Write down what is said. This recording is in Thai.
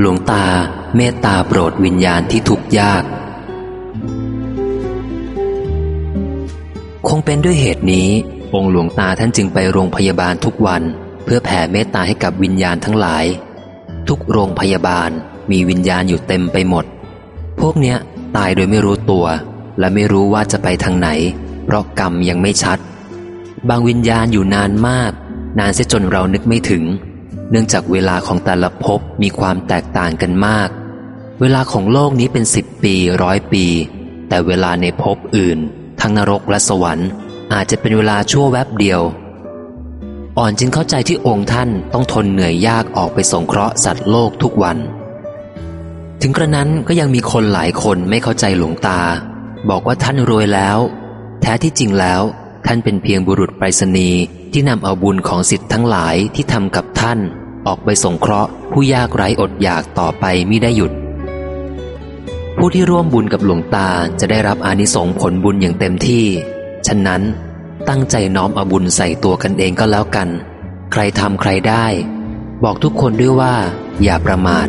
หลวงตาเมตตาโปรดวิญญาณที่ทุกข์ยาก คงเป็นด้วยเหตุนี้ องค์หลวงตาท่านจึงไปโรงพยาบาลทุกวัน เพื่อแผ่เมตตาให้กับวิญญาณทั้งหลาย ทุกโรงพยาบาลมีวิญญาณอยู่เต็มไปหมด พวกเนี้ยตายโดยไม่รู้ตัว และไม่รู้ว่าจะไปทางไหน เพราะกรรมยังไม่ชัด บางวิญญาณอยู่นานมาก นานเสียจนเรานึกไม่ถึง เนื่องจากเวลาของแต่ละภพมีความแตกต่างกันมาก เวลาของโลกนี้เป็นสิบปีร้อยปี แต่เวลาในภพอื่น ทั้งนรกและสวรรค์ อาจจะเป็นเวลาชั่วแวบเดียว อ่อนจึงเข้าใจที่องค์ท่านต้องทนเหนื่อยยากออกไปสงเคราะห์สัตว์โลกทุกวัน ถึงกระนั้นก็ยังมีคนหลายคนไม่เข้าใจหลวงตา บอกว่าท่านรวยแล้ว แท้ที่จริงแล้ว ท่านเป็นเพียงบุรุษไปรษณีย์ที่นำเอาบุญของสิทธิ์ทั้งหลายที่ทำกับท่าน ออกไปสงเคราะห์ ผู้ยากไร้อดอยากต่อไปมิได้หยุด ผู้ที่ร่วมบุญกับหลวงตาจะได้รับอานิสงส์ผลบุญอย่างเต็มที่ ฉะนั้นตั้งใจน้อมเอาบุญใส่ตัวกันเองก็แล้วกัน ใครทำใครได้ บอกทุกคนด้วยว่า อย่าประมาท